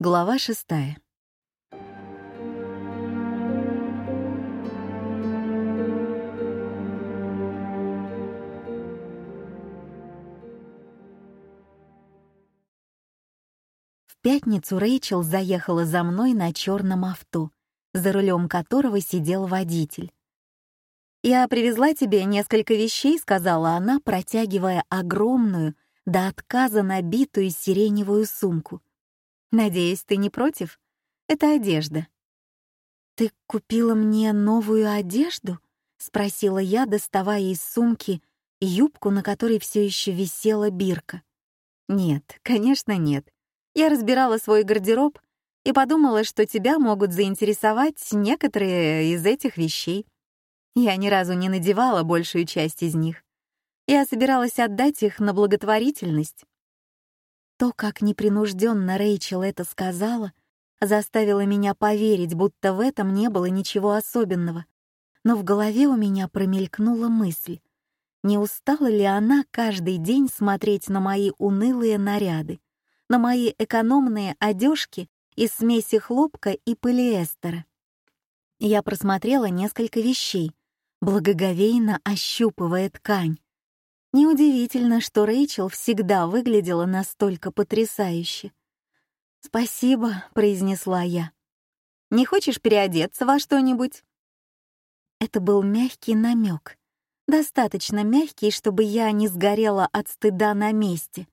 Глава шестая. В пятницу Рэйчел заехала за мной на черном авто, за рулем которого сидел водитель. «Я привезла тебе несколько вещей», — сказала она, протягивая огромную, до отказа набитую сиреневую сумку — Надеюсь, ты не против? Это одежда». «Ты купила мне новую одежду?» — спросила я, доставая из сумки юбку, на которой все еще висела бирка. «Нет, конечно, нет. Я разбирала свой гардероб и подумала, что тебя могут заинтересовать некоторые из этих вещей. Я ни разу не надевала большую часть из них. Я собиралась отдать их на благотворительность, то, как непринужденно Рэйчел это сказала, заставило меня поверить, будто в этом не было ничего особенного. Но в голове у меня промелькнула мысль, не устала ли она каждый день смотреть на мои унылые наряды, на мои экономные одежки из смеси хлопка и полиэстера. Я просмотрела несколько вещей, благоговейно ощупывая ткань, Неудивительно, что Рэйчел всегда выглядела настолько потрясающе. «Спасибо», — произнесла я. «Не хочешь переодеться во что-нибудь?» Это был мягкий намек. Достаточно мягкий, чтобы я не сгорела от стыда на месте,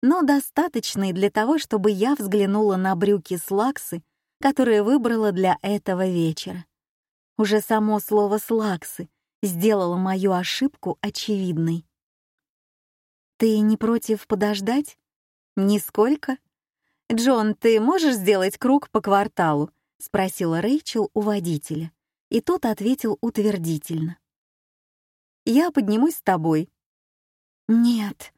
но достаточный для того, чтобы я взглянула на брюки-слаксы, которые выбрала для этого вечера. Уже само слово «слаксы» сделало мою ошибку очевидной. Ты не против подождать? Нисколько. Джон, ты можешь сделать круг по кварталу? спросила Рэйчел у водителя, и тот ответил утвердительно. Я поднимусь с тобой. Нет.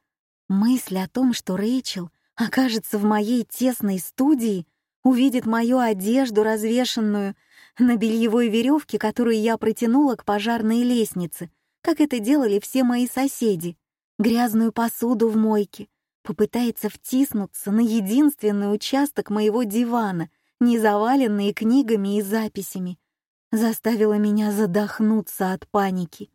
Мысль о том, что Рэйчел окажется в моей тесной студии, увидит мою одежду, развешенную на бельевой веревке, которую я протянула к пожарной лестнице, как это делали все мои соседи, грязную посуду в мойке, попытается втиснуться на единственный участок моего дивана, не заваленный книгами и записями, заставила меня задохнуться от паники.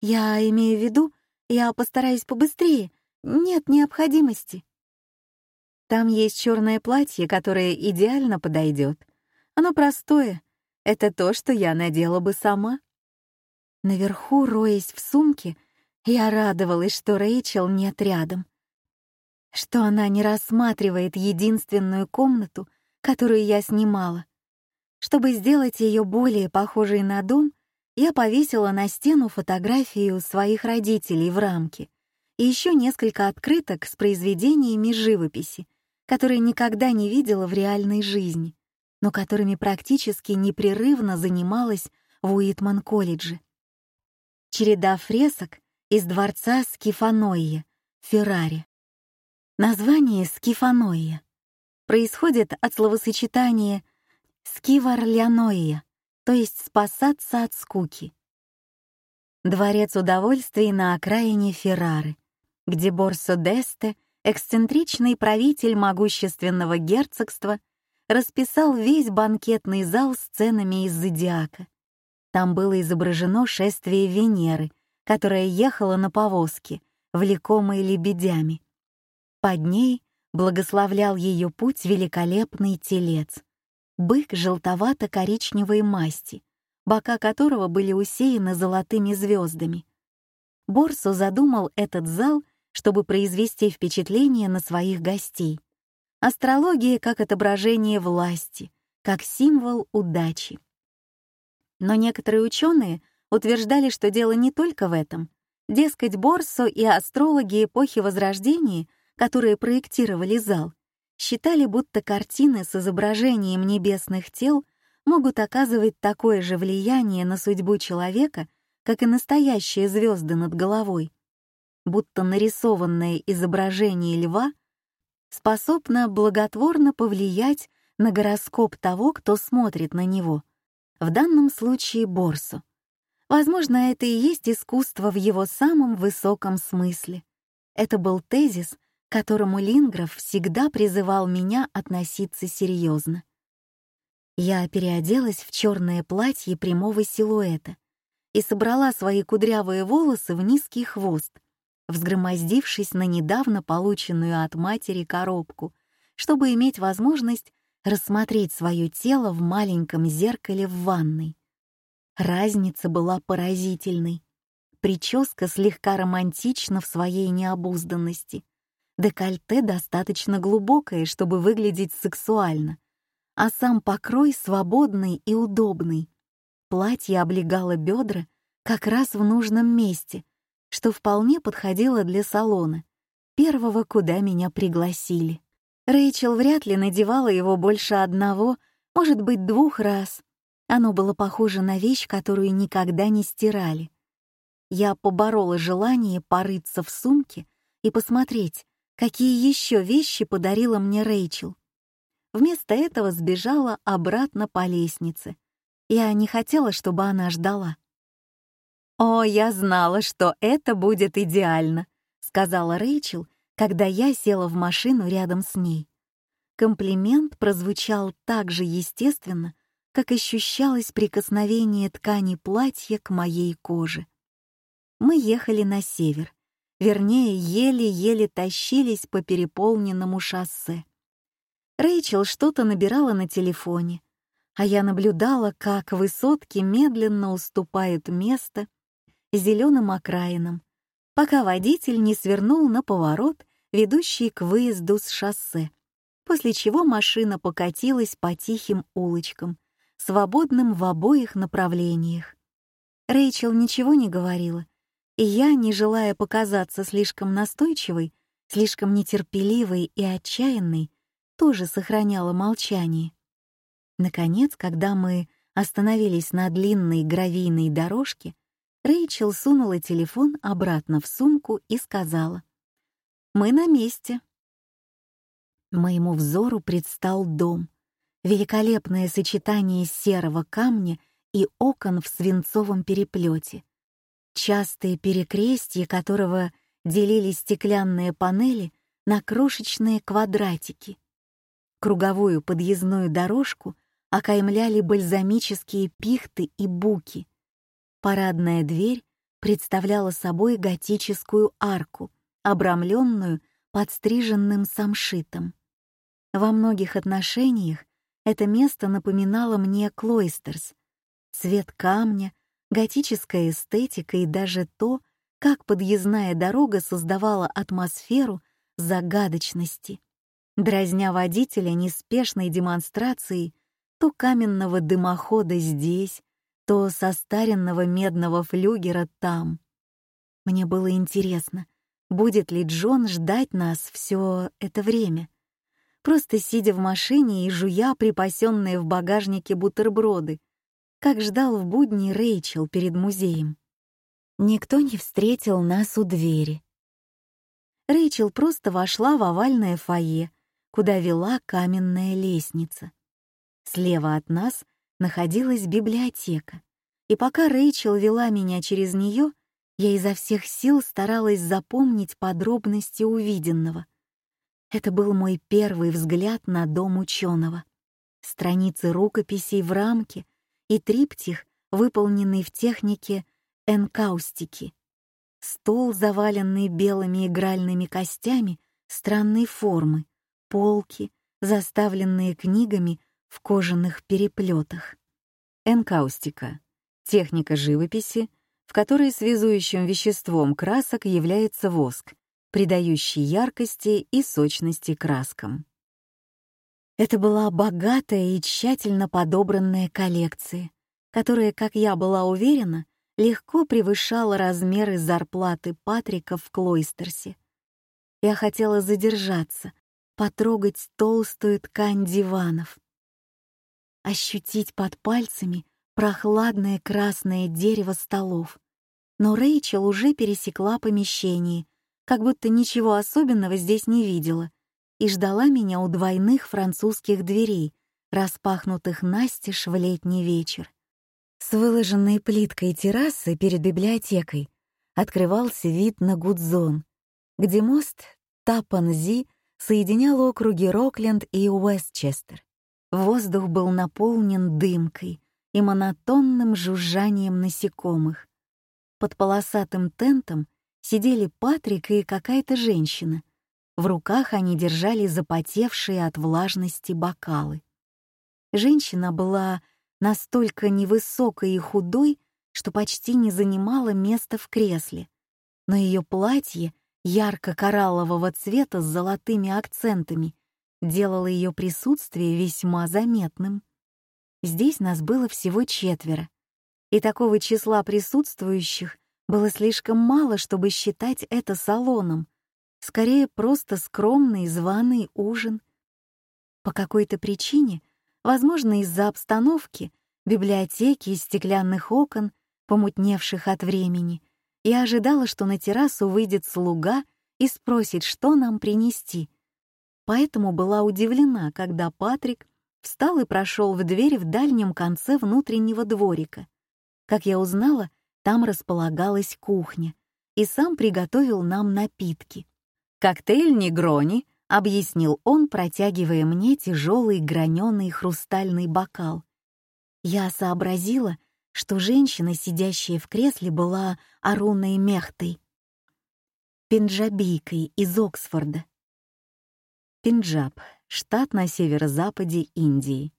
Я имею в виду, я постараюсь побыстрее, нет необходимости. Там есть черное платье, которое идеально подойдет. Оно простое. Это то, что я надела бы сама. Наверху, роясь в сумке, я радовалась, что Рэйчел нет рядом, что она не рассматривает единственную комнату, которую я снимала. Чтобы сделать ее более похожей на дом, я повесила на стену фотографию своих родителей в рамке и еще несколько открыток с произведениями живописи, которые никогда не видела в реальной жизни, но которыми практически непрерывно занималась в Уитман-колледже. Череда фресок — из дворца Скифанои, Феррари. Название Скифанои происходит от словосочетания «скиварляноия», то есть «спасаться от скуки». Дворец удовольствий на окраине Феррары, где Борсо Десте, эксцентричный правитель могущественного герцогства, расписал весь банкетный зал сценами из зодиака. Там было изображено шествие Венеры — которая ехала на повозке, влекомой лебедями. Под ней благословлял ее путь великолепный телец, бык желтовато-коричневой масти, бока которого были усеяны золотыми звездами. Борсо задумал этот зал, чтобы произвести впечатление на своих гостей. Астрология как отображение власти, как символ удачи. Но некоторые ученые — утверждали, что дело не только в этом. Дескать, Борсо и астрологи эпохи Возрождения, которые проектировали зал, считали, будто картины с изображением небесных тел могут оказывать такое же влияние на судьбу человека, как и настоящие звезды над головой. Будто нарисованное изображение льва способно благотворно повлиять на гороскоп того, кто смотрит на него, в данном случае Борсу. Возможно, это и есть искусство в его самом высоком смысле. Это был тезис, к которому Лингров всегда призывал меня относиться серьезно. Я переоделась в черное платье прямого силуэта и собрала свои кудрявые волосы в низкий хвост, взгромоздившись на недавно полученную от матери коробку, чтобы иметь возможность рассмотреть свое тело в маленьком зеркале в ванной. Разница была поразительной. Прическа слегка романтична в своей необузданности. Декольте достаточно глубокое, чтобы выглядеть сексуально, а сам покрой свободный и удобный. Платье облегало бедра как раз в нужном месте, что вполне подходило для салона, первого, куда меня пригласили. Рэйчел вряд ли надевала его больше одного, может быть, двух раз, оно было похоже на вещь, которую никогда не стирали. Я поборола желание порыться в сумке и посмотреть, какие еще вещи подарила мне Рэйчел. Вместо этого сбежала обратно по лестнице. Я не хотела, чтобы она ждала. «О, я знала, что это будет идеально», — сказала Рэйчел, когда я села в машину рядом с ней. Комплимент прозвучал так же естественно, как ощущалось прикосновение ткани платья к моей коже. Мы ехали на север, вернее, еле-еле тащились по переполненному шоссе. Рэйчел что-то набирала на телефоне, а я наблюдала, как высотки медленно уступают место зеленым окраинам, пока водитель не свернул на поворот, ведущий к выезду с шоссе, после чего машина покатилась по тихим улочкам, свободным в обоих направлениях. Рэйчел ничего не говорила, и я, не желая показаться слишком настойчивой, слишком нетерпеливой и отчаянной, тоже сохраняла молчание. Наконец, когда мы остановились на длинной гравийной дорожке, Рэйчел сунула телефон обратно в сумку и сказала. «Мы на месте». Моему взору предстал дом, великолепное сочетание серого камня и окон в свинцовом переплете, частые перекрестья которого делили стеклянные панели на крошечные квадратики. Круговую подъездную дорожку окаймляли бальзамические пихты и буки. Парадная дверь представляла собой готическую арку, обрамленную подстриженным самшитом. Во многих отношениях это место напоминало мне Клойстерс. Цвет камня, готическая эстетика и даже то, как подъездная дорога создавала атмосферу загадочности, дразня водителя неспешной демонстрацией то каменного дымохода здесь, то состаренного медного флюгера там. Мне было интересно, будет ли Джон ждать нас все это время — просто сидя в машине и жуя припасенные в багажнике бутерброды, как ждал в будни Рэйчел перед музеем. Никто не встретил нас у двери. Рэйчел просто вошла в овальное фойе, куда вела каменная лестница. Слева от нас находилась библиотека, и пока Рэйчел вела меня через нее, я изо всех сил старалась запомнить подробности увиденного — это был мой первый взгляд на дом ученого. Страницы рукописей в рамке и триптих, выполненный в технике энкаустики. Стол, заваленный белыми игральными костями странной формы, полки, заставленные книгами в кожаных переплетах. Энкаустика — техника живописи, в которой связующим веществом красок является воск — придающий яркости и сочности краскам. Это была богатая и тщательно подобранная коллекция, которая, как я была уверена, легко превышала размеры зарплаты Патрика в Клойстерсе. Я хотела задержаться, потрогать толстую ткань диванов, ощутить под пальцами прохладное красное дерево столов. Но Рэйчел уже пересекла помещение — как будто ничего особенного здесь не видела, и ждала меня у двойных французских дверей, распахнутых настежь в летний вечер. С выложенной плиткой террасы перед библиотекой открывался вид на Гудзон, где мост Тапанзи соединял округи Рокленд и Уэстчестер. Воздух был наполнен дымкой и монотонным жужжанием насекомых. Под полосатым тентом — сидели Патрик и какая-то женщина. В руках они держали запотевшие от влажности бокалы. Женщина была настолько невысокой и худой, что почти не занимала места в кресле, но ее платье ярко-кораллового цвета с золотыми акцентами делало ее присутствие весьма заметным. Здесь нас было всего четверо, и такого числа присутствующих было слишком мало, чтобы считать это салоном. Скорее, просто скромный званый ужин. По какой-то причине, возможно, из-за обстановки, библиотеки и стеклянных окон, помутневших от времени, я ожидала, что на террасу выйдет слуга и спросит, что нам принести. Поэтому была удивлена, когда Патрик встал и прошел в дверь в дальнем конце внутреннего дворика. Как я узнала, там располагалась кухня, и сам приготовил нам напитки. «Коктейль Негрони», — объяснил он, протягивая мне тяжелый граненый хрустальный бокал. Я сообразила, что женщина, сидящая в кресле, была Аруной Мехтой, пенджабийкой из Оксфорда. Пенджаб — штат на северо-западе Индии.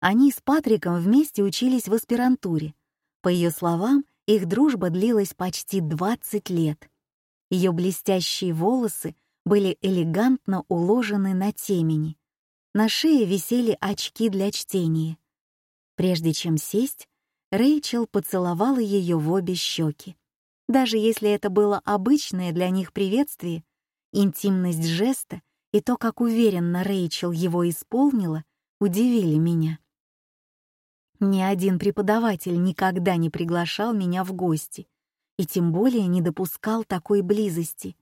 Они с Патриком вместе учились в аспирантуре — по ее словам, их дружба длилась почти 20 лет. Ее блестящие волосы были элегантно уложены на темени. На шее висели очки для чтения. Прежде чем сесть, Рэйчел поцеловала ее в обе щеки. Даже если это было обычное для них приветствие, интимность жеста и то, как уверенно Рэйчел его исполнила, удивили меня. Ни один преподаватель никогда не приглашал меня в гости и тем более не допускал такой близости.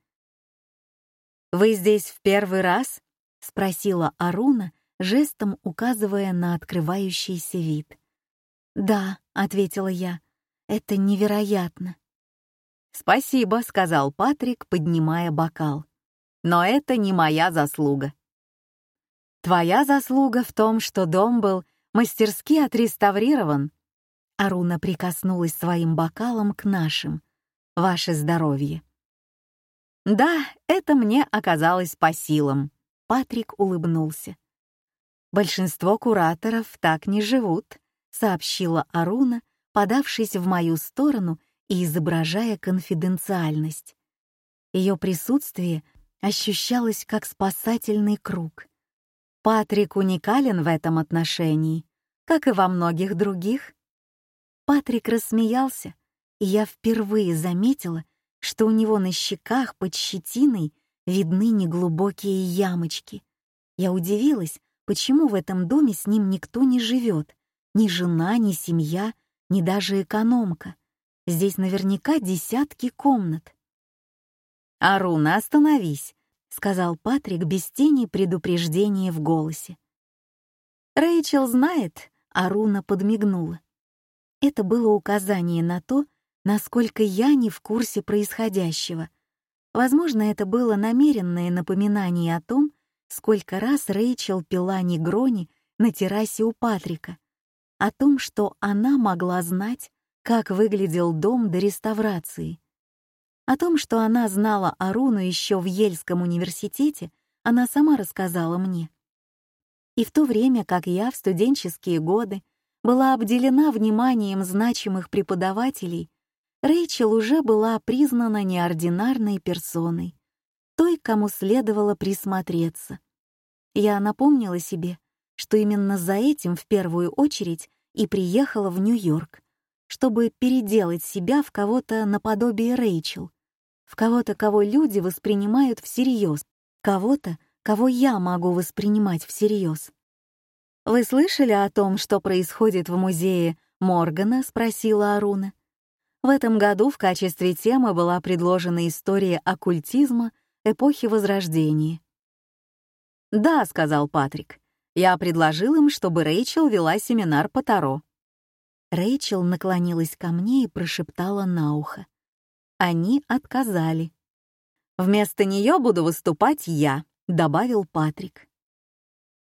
«Вы здесь в первый раз?» — спросила Аруна, жестом указывая на открывающийся вид. «Да», — ответила я, — «это невероятно». «Спасибо», — сказал Патрик, поднимая бокал. «Но это не моя заслуга». «Твоя заслуга в том, что дом был мастерски отреставрирован. Аруна прикоснулась своим бокалом к нашим. Ваше здоровье. Да, это мне оказалось по силам. Патрик улыбнулся. Большинство кураторов так не живут, сообщила Аруна, подавшись в мою сторону и изображая конфиденциальность. Ее присутствие ощущалось как спасательный круг — Патрик уникален в этом отношении, как и во многих других. Патрик рассмеялся, и я впервые заметила, что у него на щеках под щетиной видны неглубокие ямочки. Я удивилась, почему в этом доме с ним никто не живет, ни жена, ни семья, ни даже экономка. Здесь наверняка десятки комнат. «Аруна, остановись!» — сказал Патрик без тени предупреждения в голосе. «Рэйчел знает», а — Аруна подмигнула. Это было указание на то, насколько я не в курсе происходящего. Возможно, это было намеренное напоминание о том, сколько раз Рэйчел пила негрони на террасе у Патрика, о том, что она могла знать, как выглядел дом до реставрации — о том, что она знала Аруну еще в Ельском университете, она сама рассказала мне. И в то время, как я в студенческие годы была обделена вниманием значимых преподавателей, Рэйчел уже была признана неординарной персоной, той, кому следовало присмотреться. Я напомнила себе, что именно за этим в первую очередь и приехала в Нью-Йорк, чтобы переделать себя в кого-то наподобие Рэйчел, в кого-то, кого люди воспринимают всерьез, кого-то, кого я могу воспринимать всерьез. «Вы слышали о том, что происходит в музее Моргана?» — спросила Аруна. В этом году в качестве темы была предложена история оккультизма эпохи Возрождения. «Да», — сказал Патрик, — «я предложил им, чтобы Рэйчел вела семинар по Таро». Рэйчел наклонилась ко мне и прошептала на ухо они отказали. «Вместо нее буду выступать я», — добавил Патрик.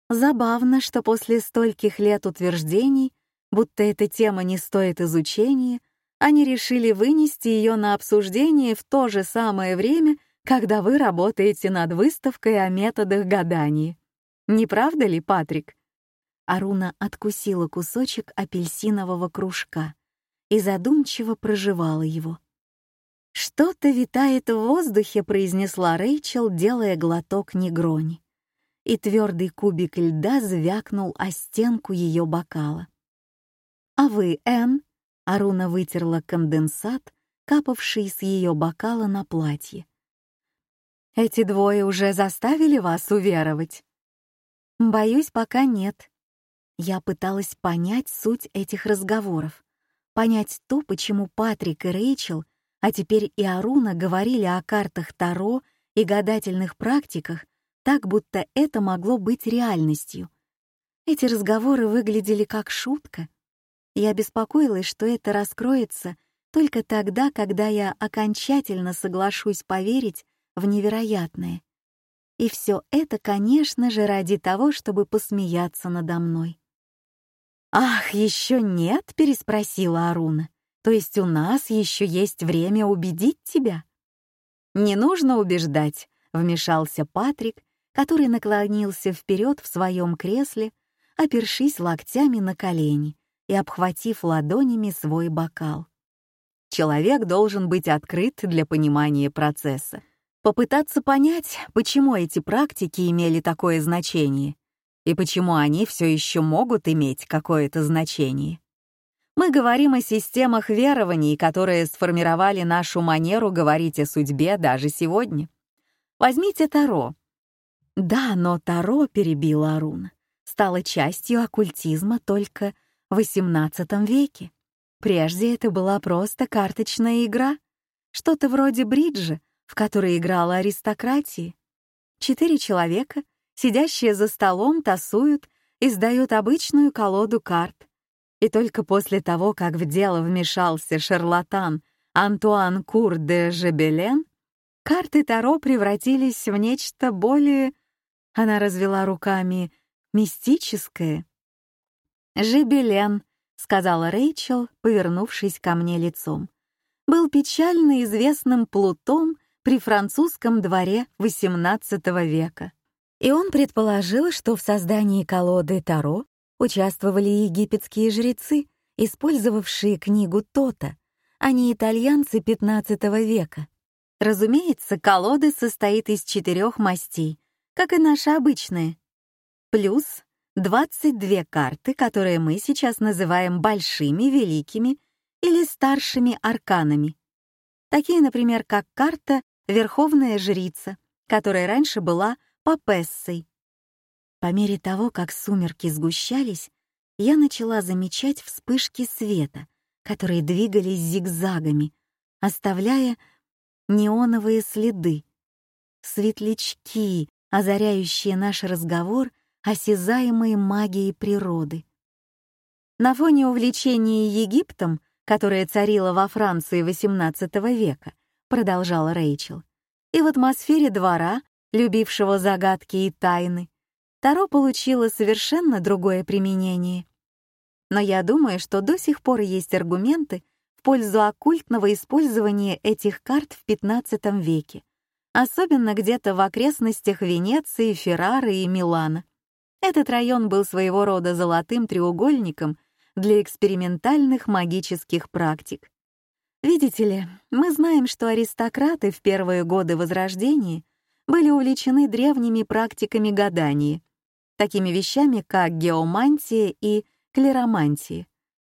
Забавно, что после стольких лет утверждений, будто эта тема не стоит изучения, они решили вынести ее на обсуждение в то же самое время, когда вы работаете над выставкой о методах гадания. Не правда ли, Патрик? Аруна откусила кусочек апельсинового кружка и задумчиво проживала его. «Что-то витает в воздухе», — произнесла Рэйчел, делая глоток негрони. И твердый кубик льда звякнул о стенку ее бокала. «А вы, Энн?» — Аруна вытерла конденсат, капавший с ее бокала на платье. «Эти двое уже заставили вас уверовать?» «Боюсь, пока нет». Я пыталась понять суть этих разговоров, понять то, почему Патрик и Рэйчел — а теперь и Аруна говорили о картах Таро и гадательных практиках, так будто это могло быть реальностью. Эти разговоры выглядели как шутка. Я беспокоилась, что это раскроется только тогда, когда я окончательно соглашусь поверить в невероятное. И все это, конечно же, ради того, чтобы посмеяться надо мной. «Ах, еще нет?» — переспросила Аруна. То есть у нас еще есть время убедить тебя?» «Не нужно убеждать», — вмешался Патрик, который наклонился вперед в своем кресле, опершись локтями на колени и обхватив ладонями свой бокал. Человек должен быть открыт для понимания процесса, попытаться понять, почему эти практики имели такое значение и почему они все еще могут иметь какое-то значение. Мы говорим о системах верований, которые сформировали нашу манеру говорить о судьбе даже сегодня. Возьмите Таро. Да, но Таро, перебила Арун. стало частью оккультизма только в XVIII веке. Прежде это была просто карточная игра, что-то вроде бриджа, в которой играла аристократия. Четыре человека, сидящие за столом, тасуют, и сдают обычную колоду карт — и только после того, как в дело вмешался шарлатан Антуан Кур де Жебелен, карты Таро превратились в нечто более... Она развела руками «мистическое». «Жебелен», — сказала Рэйчел, повернувшись ко мне лицом, «был печально известным плутом при французском дворе XVIII века. И он предположил, что в создании колоды Таро Участвовали египетские жрецы, использовавшие книгу Тота, а не итальянцы XV века. Разумеется, колода состоит из четырех мастей, как и наша обычная, Плюс 22 карты, которые мы сейчас называем большими, великими или старшими арканами. Такие, например, как карта «Верховная жрица», которая раньше была Папессой, по мере того, как сумерки сгущались, я начала замечать вспышки света, которые двигались зигзагами, оставляя неоновые следы. Светлячки, озаряющие наш разговор, осязаемые магией природы. На фоне увлечения Египтом, которое царило во Франции XVIII века, продолжала Рэйчел, и в атмосфере двора, любившего загадки и тайны, Таро получило совершенно другое применение. Но я думаю, что до сих пор есть аргументы в пользу оккультного использования этих карт в XV веке, особенно где-то в окрестностях Венеции, Феррары и Милана. Этот район был своего рода золотым треугольником для экспериментальных магических практик. Видите ли, мы знаем, что аристократы в первые годы Возрождения были увлечены древними практиками гадания — такими вещами, как геомантия и клеромантия.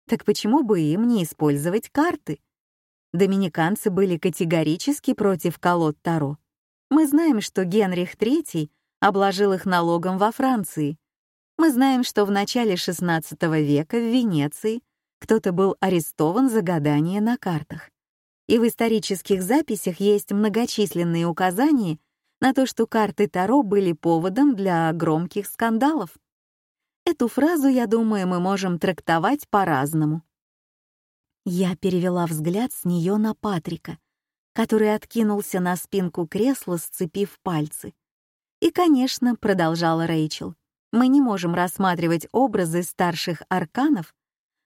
Так почему бы им не использовать карты? Доминиканцы были категорически против колод Таро. Мы знаем, что Генрих III обложил их налогом во Франции. Мы знаем, что в начале XVI века в Венеции кто-то был арестован за гадание на картах. И в исторических записях есть многочисленные указания — на то, что карты Таро были поводом для громких скандалов. Эту фразу, я думаю, мы можем трактовать по-разному. Я перевела взгляд с нее на Патрика, который откинулся на спинку кресла, сцепив пальцы. И, конечно, продолжала Рэйчел, мы не можем рассматривать образы старших арканов,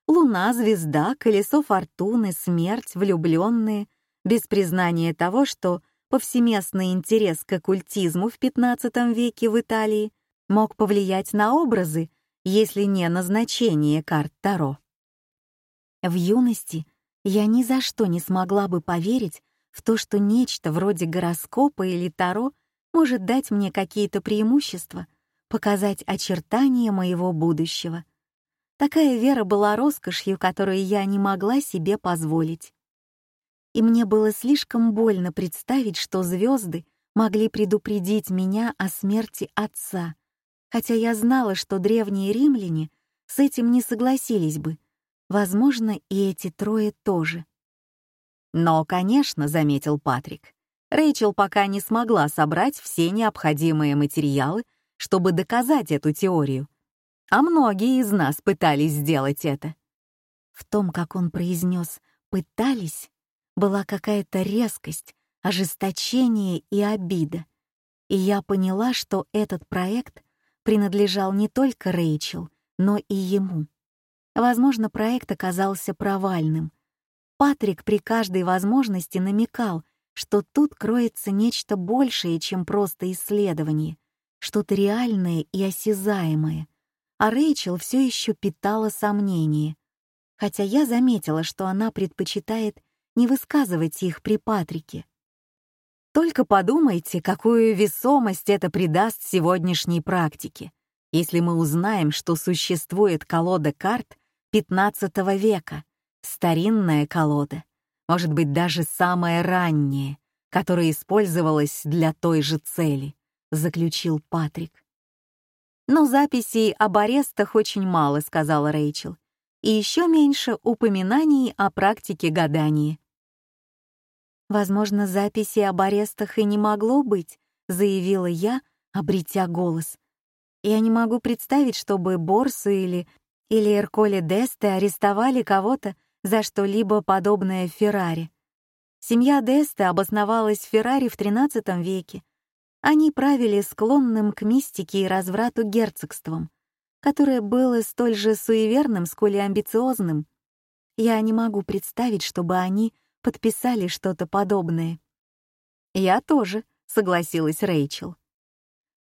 луна, звезда, колесо фортуны, смерть, влюбленные, без признания того, что повсеместный интерес к оккультизму в XV веке в Италии мог повлиять на образы, если не на значение карт Таро. В юности я ни за что не смогла бы поверить в то, что нечто вроде гороскопа или Таро может дать мне какие-то преимущества, показать очертания моего будущего. Такая вера была роскошью, которую я не могла себе позволить и мне было слишком больно представить, что звезды могли предупредить меня о смерти отца, хотя я знала, что древние римляне с этим не согласились бы. Возможно, и эти трое тоже. Но, конечно, заметил Патрик, Рэйчел пока не смогла собрать все необходимые материалы, чтобы доказать эту теорию. А многие из нас пытались сделать это. В том, как он произнес «пытались», была какая-то резкость, ожесточение и обида. И я поняла, что этот проект принадлежал не только Рэйчел, но и ему. Возможно, проект оказался провальным. Патрик при каждой возможности намекал, что тут кроется нечто большее, чем просто исследование, что-то реальное и осязаемое. А Рэйчел все еще питала сомнения. Хотя я заметила, что она предпочитает не высказывать их при Патрике. Только подумайте, какую весомость это придаст сегодняшней практике, если мы узнаем, что существует колода карт XV века, старинная колода, может быть, даже самая ранняя, которая использовалась для той же цели, заключил Патрик. Но записей об арестах очень мало, сказала Рэйчел, и еще меньше упоминаний о практике гадания. «Возможно, записи об арестах и не могло быть», — заявила я, обретя голос. «Я не могу представить, чтобы Борсы или, или Эрколи Десте арестовали кого-то за что-либо подобное Феррари. Семья Десте обосновалась в Феррари в XIII веке. Они правили склонным к мистике и разврату герцогством, которое было столь же суеверным, сколь и амбициозным. Я не могу представить, чтобы они подписали что-то подобное. «Я тоже», — согласилась Рэйчел.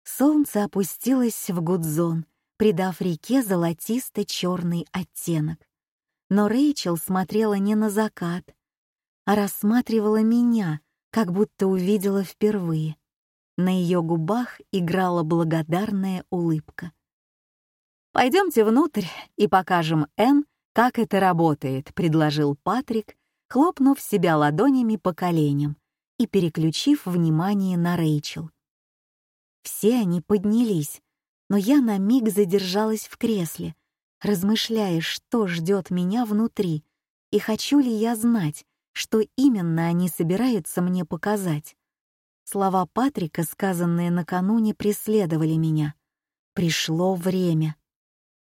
Солнце опустилось в Гудзон, придав реке золотисто-черный оттенок. Но Рэйчел смотрела не на закат, а рассматривала меня, как будто увидела впервые. На ее губах играла благодарная улыбка. «Пойдемте внутрь и покажем Энн, как это работает», — предложил Патрик, хлопнув себя ладонями по коленям и переключив внимание на Рэйчел. Все они поднялись, но я на миг задержалась в кресле, размышляя, что ждет меня внутри и хочу ли я знать, что именно они собираются мне показать. Слова Патрика, сказанные накануне, преследовали меня. Пришло время.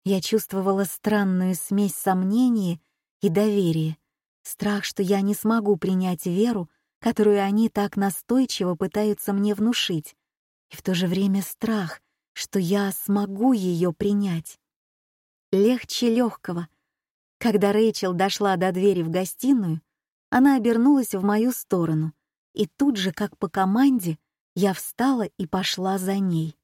Я чувствовала странную смесь сомнений и доверия, Страх, что я не смогу принять веру, которую они так настойчиво пытаются мне внушить, и в то же время страх, что я смогу ее принять. Легче легкого. Когда Рэйчел дошла до двери в гостиную, она обернулась в мою сторону, и тут же, как по команде, я встала и пошла за ней.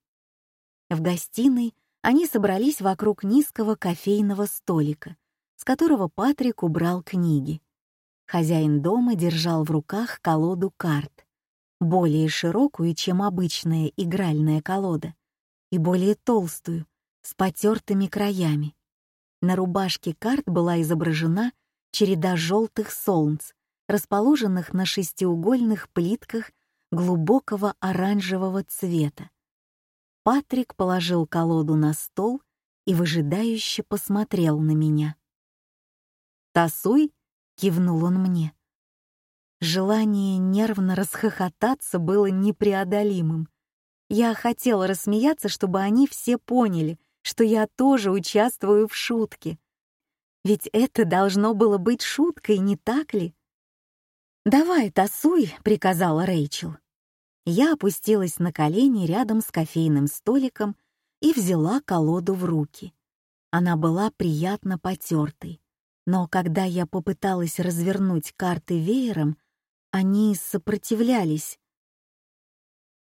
В гостиной они собрались вокруг низкого кофейного столика, с которого Патрик убрал книги. Хозяин дома держал в руках колоду карт, более широкую, чем обычная игральная колода, и более толстую, с потертыми краями. На рубашке карт была изображена череда желтых солнц, расположенных на шестиугольных плитках глубокого оранжевого цвета. Патрик положил колоду на стол и выжидающе посмотрел на меня. «Тасуй кивнул он мне. Желание нервно расхохотаться было непреодолимым. Я хотела рассмеяться, чтобы они все поняли, что я тоже участвую в шутке. Ведь это должно было быть шуткой, не так ли? «Давай, тасуй», — приказала Рэйчел. Я опустилась на колени рядом с кофейным столиком и взяла колоду в руки. Она была приятно потертой. но когда я попыталась развернуть карты веером, они сопротивлялись.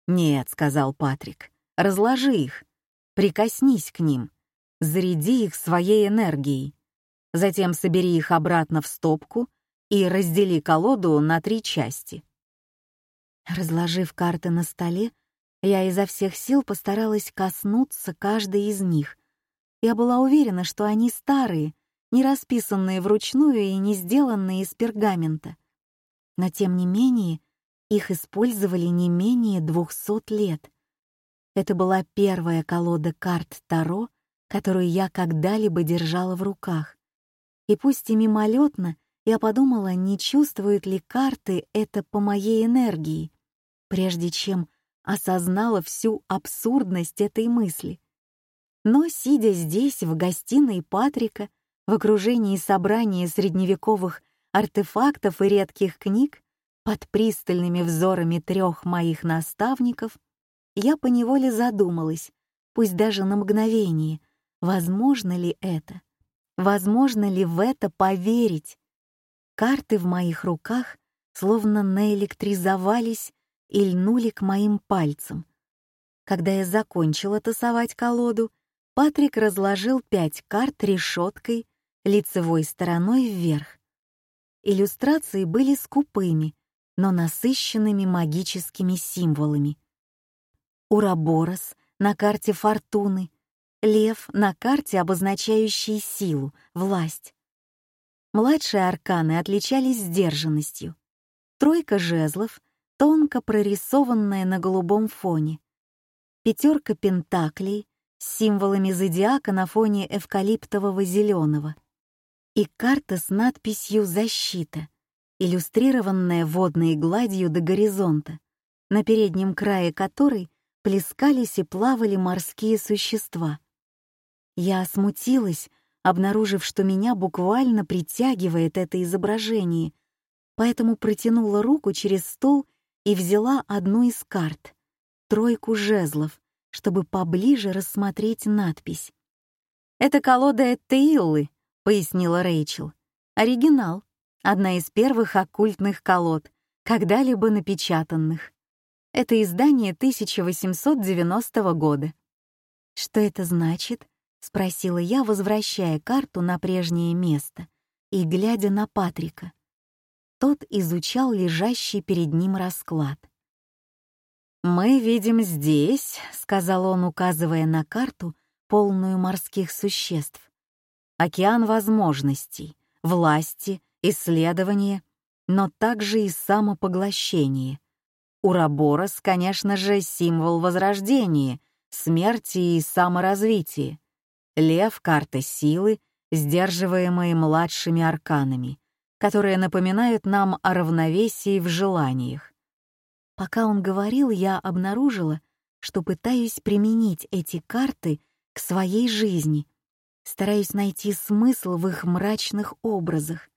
«Нет», — сказал Патрик, — «разложи их, прикоснись к ним, заряди их своей энергией, затем собери их обратно в стопку и раздели колоду на три части». Разложив карты на столе, я изо всех сил постаралась коснуться каждой из них. Я была уверена, что они старые, не расписанные вручную и не сделанные из пергамента. Но тем не менее, их использовали не менее 200 лет. Это была первая колода карт Таро, которую я когда-либо держала в руках. И пусть и мимолетно, я подумала, не чувствуют ли карты это по моей энергии, прежде чем осознала всю абсурдность этой мысли. Но, сидя здесь, в гостиной Патрика, в окружении собрания средневековых артефактов и редких книг, под пристальными взорами трех моих наставников, я поневоле задумалась, пусть даже на мгновение, возможно ли это, возможно ли в это поверить. Карты в моих руках словно наэлектризовались и льнули к моим пальцам. Когда я закончила тасовать колоду, Патрик разложил пять карт решеткой лицевой стороной вверх. Иллюстрации были скупыми, но насыщенными магическими символами. Ураборос на карте фортуны, лев на карте, обозначающей силу, власть. Младшие арканы отличались сдержанностью. Тройка жезлов, тонко прорисованная на голубом фоне. Пятерка пентаклей с символами зодиака на фоне эвкалиптового зеленого — и карта с надписью «Защита», иллюстрированная водной гладью до горизонта, на переднем крае которой плескались и плавали морские существа. Я смутилась, обнаружив, что меня буквально притягивает это изображение, поэтому протянула руку через стол и взяла одну из карт — тройку жезлов, чтобы поближе рассмотреть надпись. «Это колода Эттеиллы», пояснила Рэйчел. Оригинал. Одна из первых оккультных колод, когда-либо напечатанных. Это издание 1890 года. Что это значит? спросила я, возвращая карту на прежнее место и глядя на Патрика. Тот изучал лежащий перед ним расклад. «Мы видим здесь», — сказал он, указывая на карту, полную морских существ, океан возможностей, власти, исследования, но также и самопоглощение. Ураборос, конечно же, символ возрождения, смерти и саморазвития. Лев — карта силы, сдерживаемые младшими арканами, которые напоминают нам о равновесии в желаниях. Пока он говорил, я обнаружила, что пытаюсь применить эти карты к своей жизни — стараясь найти смысл в их мрачных образах.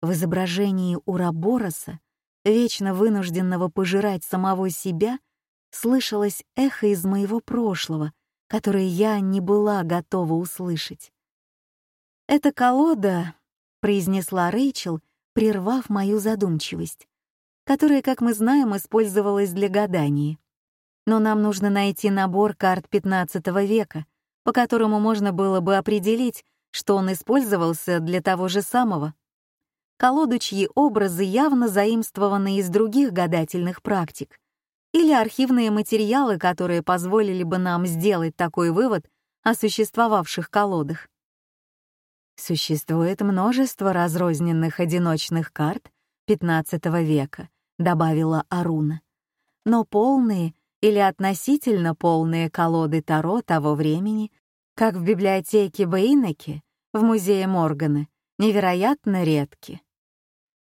В изображении Урабороса, вечно вынужденного пожирать самого себя, слышалось эхо из моего прошлого, которое я не была готова услышать. Эта колода», — произнесла Рэйчел, прервав мою задумчивость, которая, как мы знаем, использовалась для гаданий. «Но нам нужно найти набор карт XV века, по которому можно было бы определить, что он использовался для того же самого. Колоду, чьи образы явно заимствованы из других гадательных практик, или архивные материалы, которые позволили бы нам сделать такой вывод о существовавших колодах. Существует множество разрозненных одиночных карт XV века, добавила Аруна. Но полные или относительно полные колоды Таро того времени, как в библиотеке Бейнеки, в музее Моргана, невероятно редки.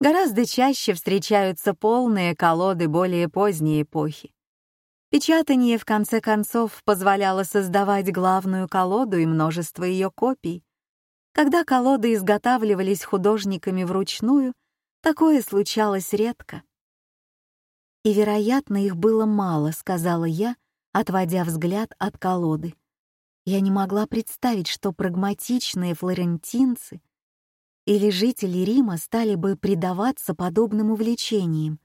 Гораздо чаще встречаются полные колоды более поздней эпохи. Печатание, в конце концов, позволяло создавать главную колоду и множество ее копий. Когда колоды изготавливались художниками вручную, такое случалось редко и, вероятно, их было мало, сказала я, отводя взгляд от колоды. Я не могла представить, что прагматичные флорентинцы или жители Рима стали бы предаваться подобным увлечениям,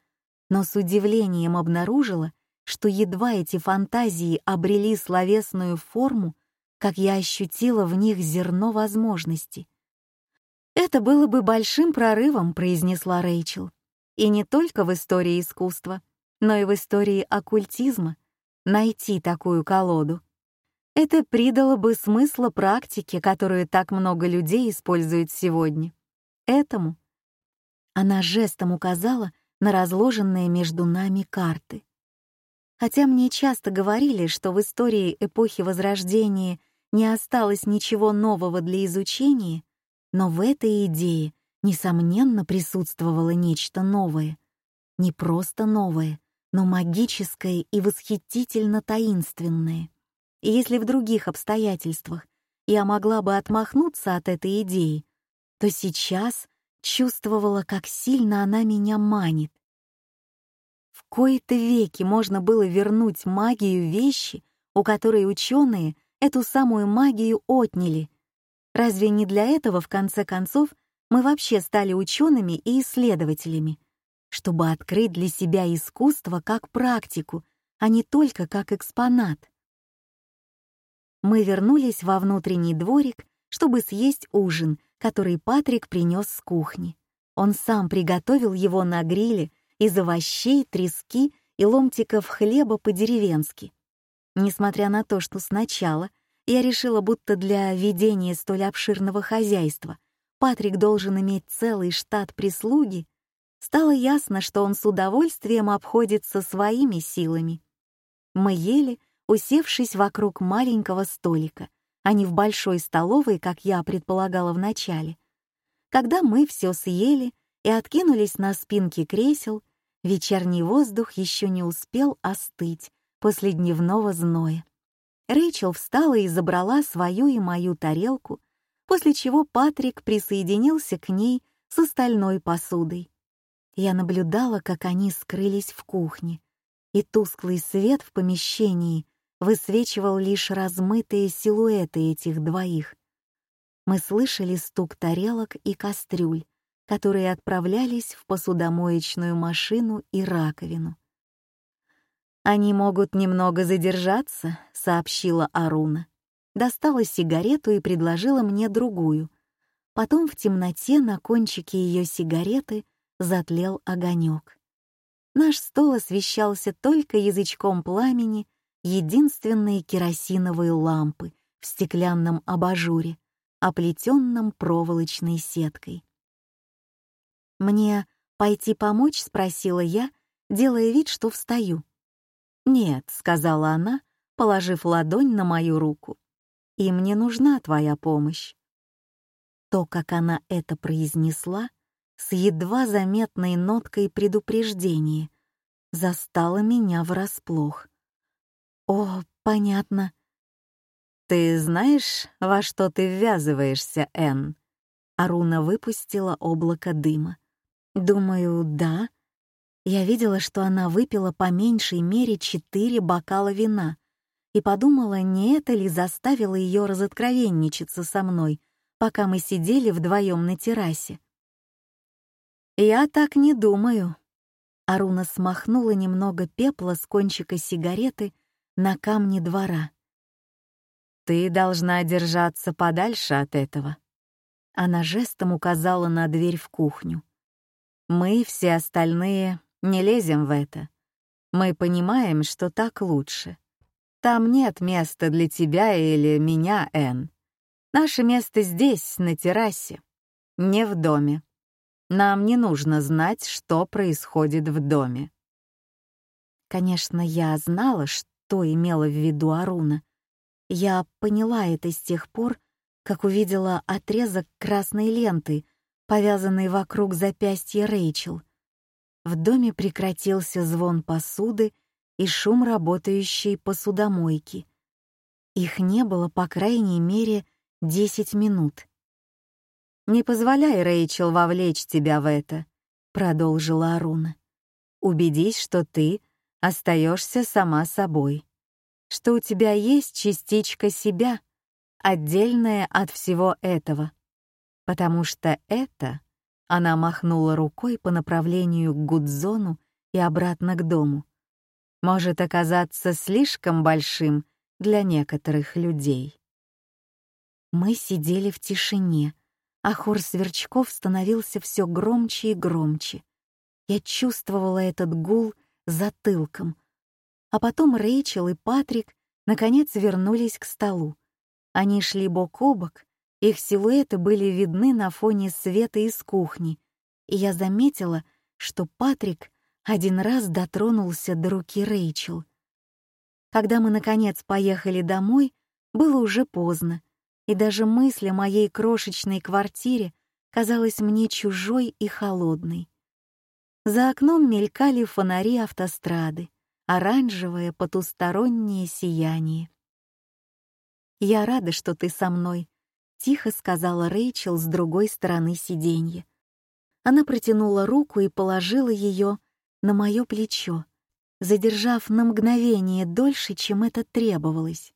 но с удивлением обнаружила, что едва эти фантазии обрели словесную форму, как я ощутила в них зерно возможности. «Это было бы большим прорывом», — произнесла Рэйчел. «И не только в истории искусства но и в истории оккультизма, найти такую колоду. Это придало бы смысла практике, которую так много людей используют сегодня. Этому. Она жестом указала на разложенные между нами карты. Хотя мне часто говорили, что в истории эпохи Возрождения не осталось ничего нового для изучения, но в этой идее, несомненно, присутствовало нечто новое. Не просто новое, но магическое и восхитительно таинственное. И если в других обстоятельствах я могла бы отмахнуться от этой идеи, то сейчас чувствовала, как сильно она меня манит. В кои-то веки можно было вернуть магию вещи, у которой ученые эту самую магию отняли. Разве не для этого, в конце концов, мы вообще стали учеными и исследователями? чтобы открыть для себя искусство как практику, а не только как экспонат. Мы вернулись во внутренний дворик, чтобы съесть ужин, который Патрик принес с кухни. Он сам приготовил его на гриле из овощей, трески и ломтиков хлеба по-деревенски. Несмотря на то, что сначала я решила, будто для ведения столь обширного хозяйства Патрик должен иметь целый штат прислуги, стало ясно, что он с удовольствием обходится своими силами. Мы ели, усевшись вокруг маленького столика, а не в большой столовой, как я предполагала вначале. Когда мы все съели и откинулись на спинки кресел, вечерний воздух еще не успел остыть после дневного зноя. Рэйчел встала и забрала свою и мою тарелку, после чего Патрик присоединился к ней с остальной посудой. Я наблюдала, как они скрылись в кухне, и тусклый свет в помещении высвечивал лишь размытые силуэты этих двоих. Мы слышали стук тарелок и кастрюль, которые отправлялись в посудомоечную машину и раковину. «Они могут немного задержаться», — сообщила Аруна. Достала сигарету и предложила мне другую. Потом в темноте на кончике ее сигареты — затлел огонек. Наш стол освещался только язычком пламени единственной керосиновой лампы в стеклянном абажуре, оплетенном проволочной сеткой. «Мне пойти помочь?» — спросила я, делая вид, что встаю. «Нет», — сказала она, положив ладонь на мою руку. «Им не нужна твоя помощь». То, как она это произнесла, с едва заметной ноткой предупреждения, застала меня врасплох. «О, понятно». «Ты знаешь, во что ты ввязываешься, Энн?» Аруна выпустила облако дыма. «Думаю, да». Я видела, что она выпила по меньшей мере четыре бокала вина и подумала, не это ли заставило ее разоткровенничаться со мной, пока мы сидели вдвоем на террасе. «Я так не думаю». Аруна смахнула немного пепла с кончика сигареты на камни двора. «Ты должна держаться подальше от этого». Она жестом указала на дверь в кухню. «Мы, все остальные, не лезем в это. Мы понимаем, что так лучше. Там нет места для тебя или меня, Энн. Наше место здесь, на террасе, не в доме. Нам не нужно знать, что происходит в доме. Конечно, я знала, что имела в виду Аруна. Я поняла это с тех пор, как увидела отрезок красной ленты, повязанный вокруг запястья Рэйчел. В доме прекратился звон посуды и шум работающей посудомойки. Их не было, по крайней мере, 10 минут. «Не позволяй, Рэйчел, вовлечь тебя в это», — продолжила Аруна. «Убедись, что ты остаешься сама собой, что у тебя есть частичка себя, отдельная от всего этого, потому что это...» Она махнула рукой по направлению к Гудзону и обратно к дому. «Может оказаться слишком большим для некоторых людей». Мы сидели в тишине, а хор сверчков становился все громче и громче. Я чувствовала этот гул затылком. А потом Рэйчел и Патрик наконец вернулись к столу. Они шли бок о бок, их силуэты были видны на фоне света из кухни, и я заметила, что Патрик один раз дотронулся до руки Рэйчел. Когда мы, наконец, поехали домой, было уже поздно, и даже мысль о моей крошечной квартире казалась мне чужой и холодной. За окном мелькали фонари автострады, оранжевое потустороннее сияние. «Я рада, что ты со мной», — тихо сказала Рэйчел с другой стороны сиденья. Она протянула руку и положила ее на мое плечо, задержав на мгновение дольше, чем это требовалось.